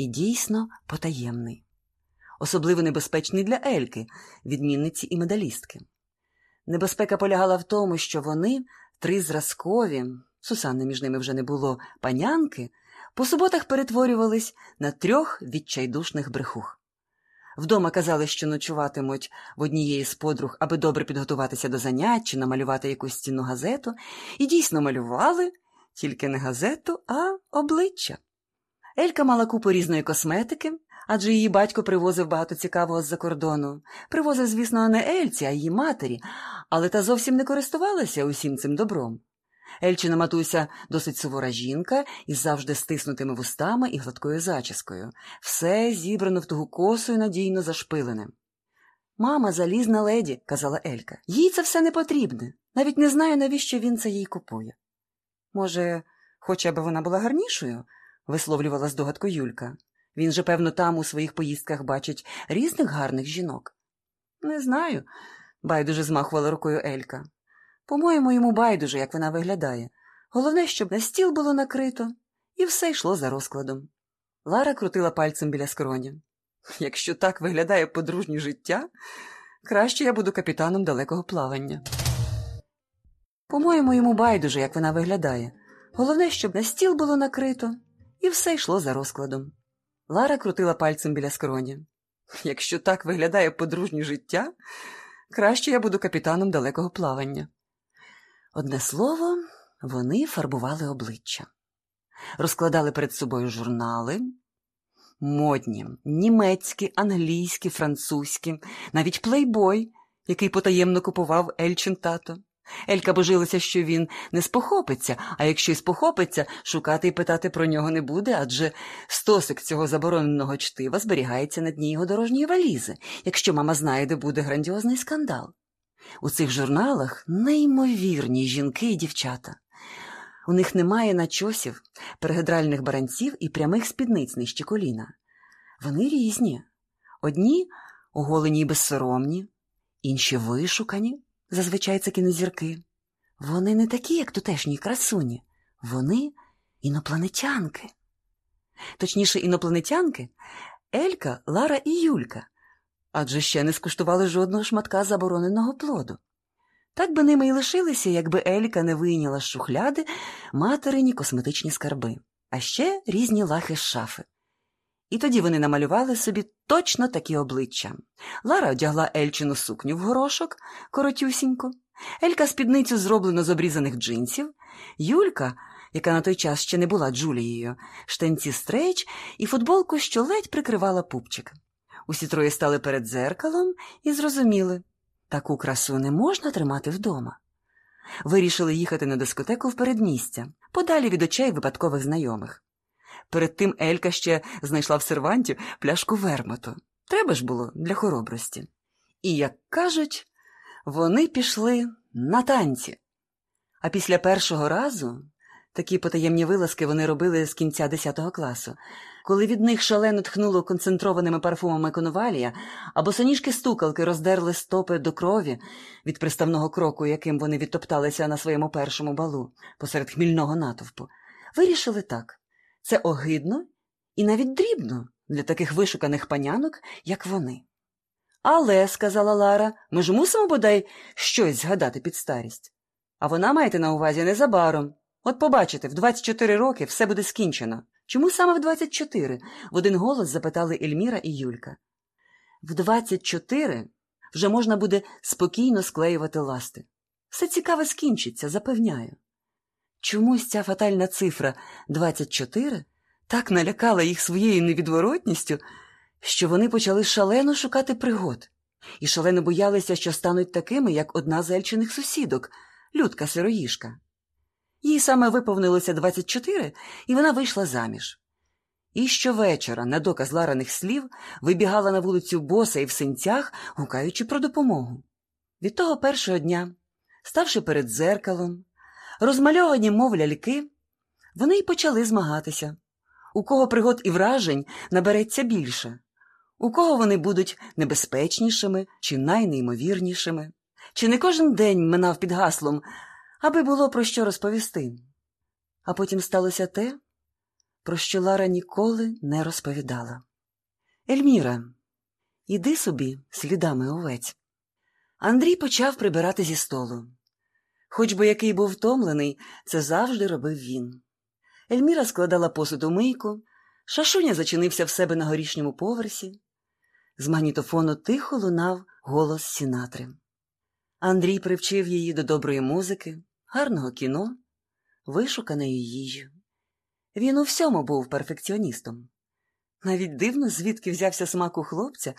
і дійсно потаємний. Особливо небезпечний для Ельки, відмінниці і медалістки. Небезпека полягала в тому, що вони, три зразкові, Сусанни між ними вже не було, панянки, по суботах перетворювались на трьох відчайдушних брехух. Вдома казали, що ночуватимуть в однієї з подруг, аби добре підготуватися до занять чи намалювати якусь стінну газету, і дійсно малювали тільки не газету, а обличчя. Елька мала купу різної косметики, адже її батько привозив багато цікавого з-за кордону. Привозив, звісно, не Ельці, а її матері, але та зовсім не користувалася усім цим добром. Ельчина матуся досить сувора жінка із завжди стиснутими вустами і гладкою зачіскою. Все зібрано в тугу косу і надійно зашпилене. Мама залізна леді, казала Елька. Їй це все не потрібне. Навіть не знаю, навіщо він це їй купує. Може, хоче, аби вона була гарнішою? Висловлювала здогадку Юлька. Він же, певно, там у своїх поїздках бачить різних гарних жінок. Не знаю, байдуже змахувала рукою Елька. По-моєму, йому байдуже, як вона виглядає. Головне, щоб на стіл було накрито, і все йшло за розкладом. Лара крутила пальцем біля скроня. Якщо так виглядає подружнє життя, краще я буду капітаном далекого плавання. По-моєму, йому байдуже, як вона виглядає. Головне, щоб на стіл було накрито, і все йшло за розкладом. Лара крутила пальцем біля скроня. Якщо так виглядає подружнє життя, краще я буду капітаном далекого плавання. Одне слово, вони фарбували обличчя, розкладали перед собою журнали, модні, німецькі, англійські, французькі, навіть плейбой, який потаємно купував Ельчин тато. Елька божилася, що він не спохопиться, а якщо й спохопиться, шукати і питати про нього не буде, адже стосик цього забороненого чтива зберігається на дні його дорожньої валізи, якщо мама знає, де буде грандіозний скандал. У цих журналах неймовірні жінки і дівчата. У них немає начосів, перегидральних баранців і прямих спідниць нижче коліна. Вони різні. Одні оголені й безсоромні, інші вишукані, зазвичай це кінозірки. Вони не такі, як тутешні красуні, вони інопланетянки. Точніше, інопланетянки Елька, Лара і Юлька адже ще не скуштували жодного шматка забороненого плоду. Так би ними й лишилися, якби Елька не вийняла з шухляди материні косметичні скарби, а ще різні лахи з шафи. І тоді вони намалювали собі точно такі обличчя. Лара одягла Ельчину сукню в горошок, коротюсіньку, Елька спідницю зроблено з обрізаних джинсів, Юлька, яка на той час ще не була Джулією, штанці стрейч і футболку, що ледь прикривала пупчик. Усі троє стали перед дзеркалом і зрозуміли таку красу не можна тримати вдома. Вирішили їхати на дискотеку в передмістя, подалі від очей випадкових знайомих. Перед тим Елька ще знайшла в серванті пляшку вермуту. Треба ж було для хоробрості. І, як кажуть, вони пішли на танці. А після першого разу такі потаємні вилазки вони робили з кінця 10 класу. Коли від них шалено тхнуло концентрованими парфумами конувалія, а босоніжки стукалки роздерли стопи до крові від приставного кроку, яким вони відтопталися на своєму першому балу посеред хмільного натовпу, вирішили так це огидно і навіть дрібно для таких вишуканих панянок, як вони. Але, сказала Лара, ми ж мусимо бодай щось згадати під старість. А вона маєте на увазі незабаром. От побачите, в 24 роки все буде скінчено. Чому саме в 24? в один голос запитали Ельміра і Юлька. В 24 вже можна буде спокійно склеювати ласти. Все цікаве скінчиться, запевняю. Чомусь ця фатальна цифра 24 так налякала їх своєю невідворотністю, що вони почали шалено шукати пригод і шалено боялися, що стануть такими, як одна з ельчиних сусідок, Людка Сироїшка. Їй саме виповнилося 24, і вона вийшла заміж. І щовечора, на доказ лараних слів, вибігала на вулицю боса і в синцях, гукаючи про допомогу. Від того першого дня, ставши перед дзеркалом, розмальовані, мов ляльки, вони й почали змагатися. У кого пригод і вражень набереться більше, у кого вони будуть небезпечнішими чи найнеймовірнішими, чи не кожен день минав під гаслом аби було про що розповісти. А потім сталося те, про що Лара ніколи не розповідала. Ельміра, іди собі слідами овець. Андрій почав прибирати зі столу. Хоч би який був втомлений, це завжди робив він. Ельміра складала посуд у мийку, шашуня зачинився в себе на горішньому поверсі. З магнітофону тихо лунав голос Сінатри. Андрій привчив її до доброї музики, гарного кіно, вишуканої їжі. Він у всьому був перфекціоністом. Навіть дивно, звідки взявся смак у хлопця,